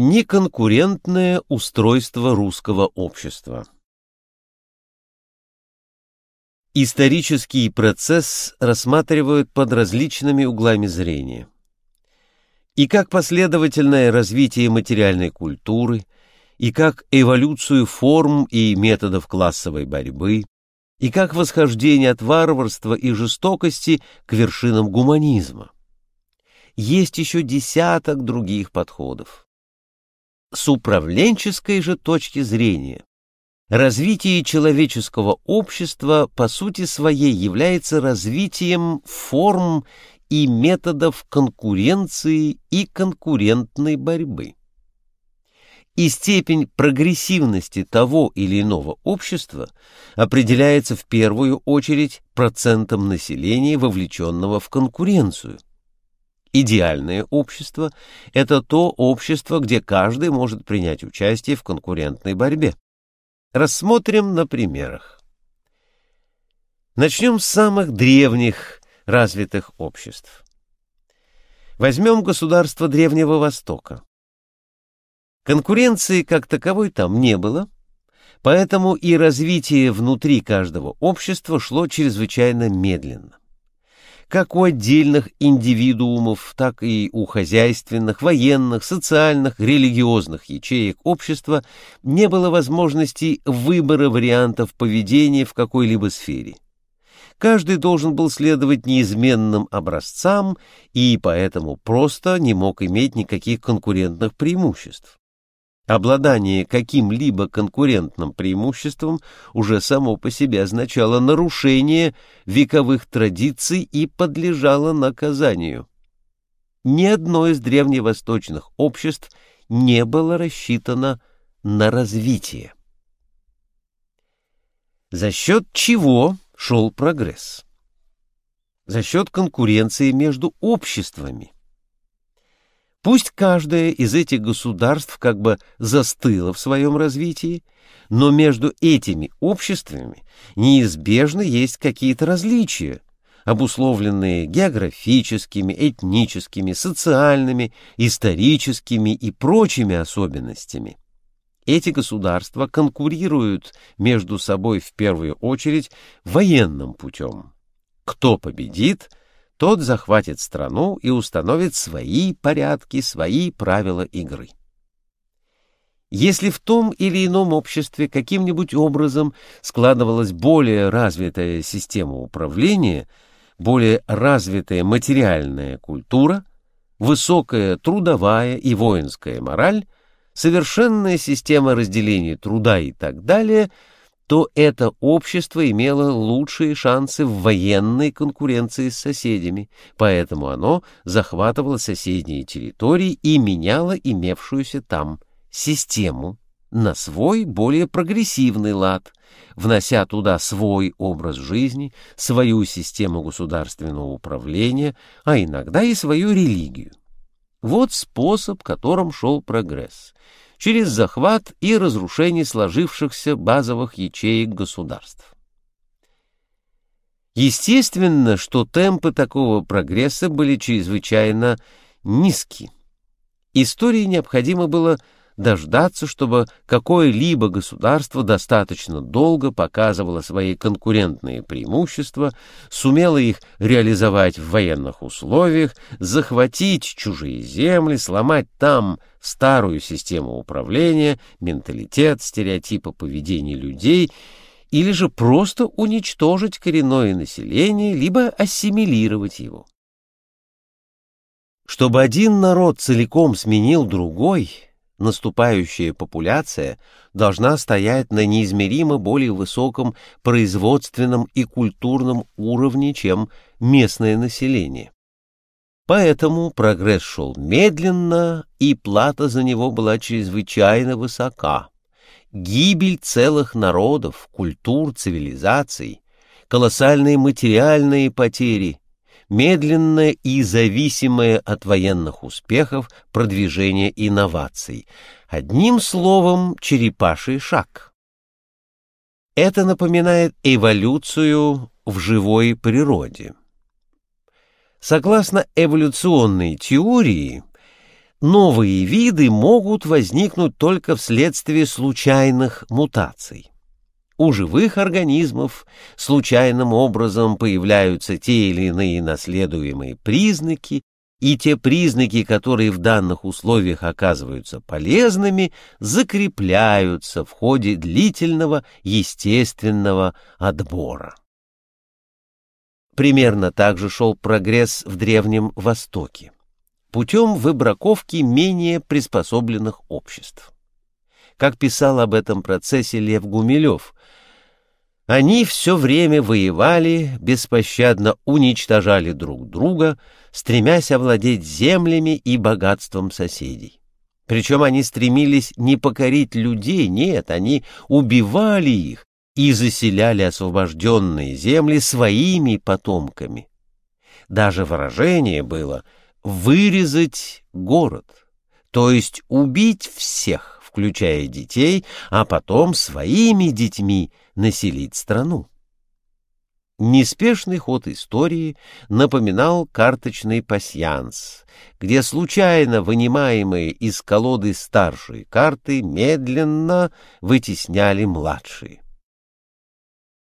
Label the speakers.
Speaker 1: Неконкурентное устройство русского общества Исторический процесс рассматривают под различными углами зрения. И как последовательное развитие материальной культуры, и как эволюцию форм и методов классовой борьбы, и как восхождение от варварства и жестокости к вершинам гуманизма. Есть еще десяток других подходов. С управленческой же точки зрения развитие человеческого общества по сути своей является развитием форм и методов конкуренции и конкурентной борьбы. И степень прогрессивности того или иного общества определяется в первую очередь процентом населения, вовлеченного в конкуренцию. Идеальное общество – это то общество, где каждый может принять участие в конкурентной борьбе. Рассмотрим на примерах. Начнем с самых древних развитых обществ. Возьмем государство Древнего Востока. Конкуренции как таковой там не было, поэтому и развитие внутри каждого общества шло чрезвычайно медленно как у отдельных индивидуумов, так и у хозяйственных, военных, социальных, религиозных ячеек общества не было возможности выбора вариантов поведения в какой-либо сфере. Каждый должен был следовать неизменным образцам и поэтому просто не мог иметь никаких конкурентных преимуществ. Обладание каким-либо конкурентным преимуществом уже само по себе означало нарушение вековых традиций и подлежало наказанию. Ни одно из древневосточных обществ не было рассчитано на развитие. За счет чего шел прогресс? За счет конкуренции между обществами. Пусть каждое из этих государств как бы застыло в своем развитии, но между этими обществами неизбежно есть какие-то различия, обусловленные географическими, этническими, социальными, историческими и прочими особенностями. Эти государства конкурируют между собой в первую очередь военным путем. Кто победит – тот захватит страну и установит свои порядки, свои правила игры. Если в том или ином обществе каким-нибудь образом складывалась более развитая система управления, более развитая материальная культура, высокая трудовая и воинская мораль, совершенная система разделения труда и так далее – то это общество имело лучшие шансы в военной конкуренции с соседями, поэтому оно захватывало соседние территории и меняло имевшуюся там систему на свой более прогрессивный лад, внося туда свой образ жизни, свою систему государственного управления, а иногда и свою религию. Вот способ, которым шел прогресс через захват и разрушение сложившихся базовых ячеек государств. Естественно, что темпы такого прогресса были чрезвычайно низки. Истории необходимо было дождаться, чтобы какое-либо государство достаточно долго показывало свои конкурентные преимущества, сумело их реализовать в военных условиях, захватить чужие земли, сломать там старую систему управления, менталитет, стереотипы поведения людей или же просто уничтожить коренное население, либо ассимилировать его. Чтобы один народ целиком сменил другой – наступающая популяция должна стоять на неизмеримо более высоком производственном и культурном уровне, чем местное население. Поэтому прогресс шел медленно, и плата за него была чрезвычайно высока. Гибель целых народов, культур, цивилизаций, колоссальные материальные потери, медленное и зависимое от военных успехов продвижение инноваций. Одним словом, черепаший шаг. Это напоминает эволюцию в живой природе. Согласно эволюционной теории, новые виды могут возникнуть только вследствие случайных мутаций. У живых организмов случайным образом появляются те или иные наследуемые признаки, и те признаки, которые в данных условиях оказываются полезными, закрепляются в ходе длительного естественного отбора. Примерно так же шел прогресс в Древнем Востоке, путем выбраковки менее приспособленных обществ. Как писал об этом процессе Лев Гумилев, они все время воевали, беспощадно уничтожали друг друга, стремясь овладеть землями и богатством соседей. Причем они стремились не покорить людей, нет, они убивали их и заселяли освобожденные земли своими потомками. Даже выражение было «вырезать город», то есть убить всех, включая детей, а потом своими детьми населить страну. Неспешный ход истории напоминал карточный пасьянс, где случайно вынимаемые из колоды старшие карты медленно вытесняли младшие.